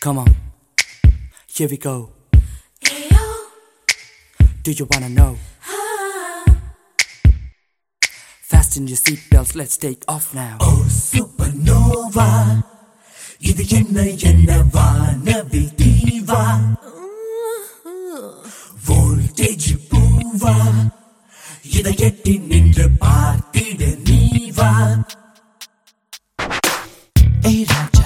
Come on, here we go. Do you wanna know? Fasten your seatbelts, let's take off now. Supernova இது என்ன என்ன வானவி தீவா voltage பூவா இதை எட்டி நின்று பார்த்திட நீவா ஏய் ராஜா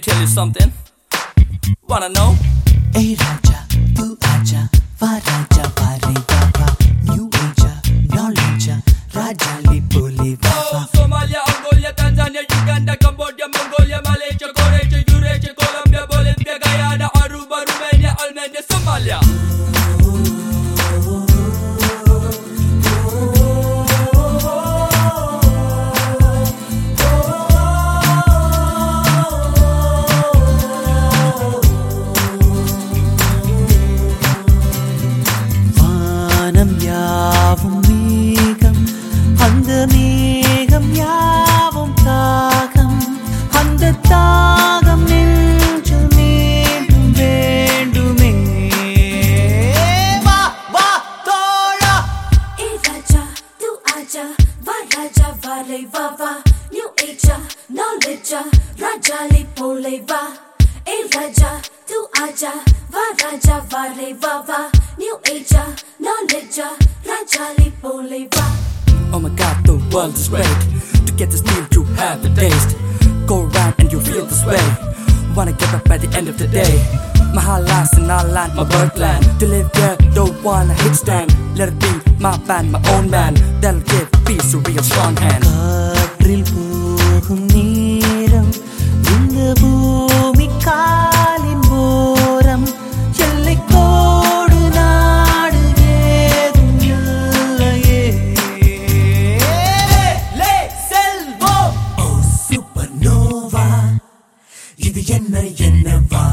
tell you something. Wanna know? ஏய் அங்கம் யாவும் மேகம் அந்த மேகம் யாவும் தாகம். அந்த தாகம் நெஞ்சு மீண்டும் வேண்டுமே. வா வா தோழா. ஏ ராஜா தூ ஆஜா வா ராஜா வாலை வா வா. நியூ ஏஜா நாலேஜா ராஜாலை போலை வா. ஏ ராஜா தூ ஆஜா வா ராஜா வாலை வா வா. நியூ ஏஜா Oh my god, the world is ready to get this meal you have the taste. Go around and you feel this way. Wanna get up by the end of the day. My heart lies and I land my birthland. To live there, don't wanna hit stand. Let it be my band, my own man. That'll give peace a real strong hand. என்ன என்னவா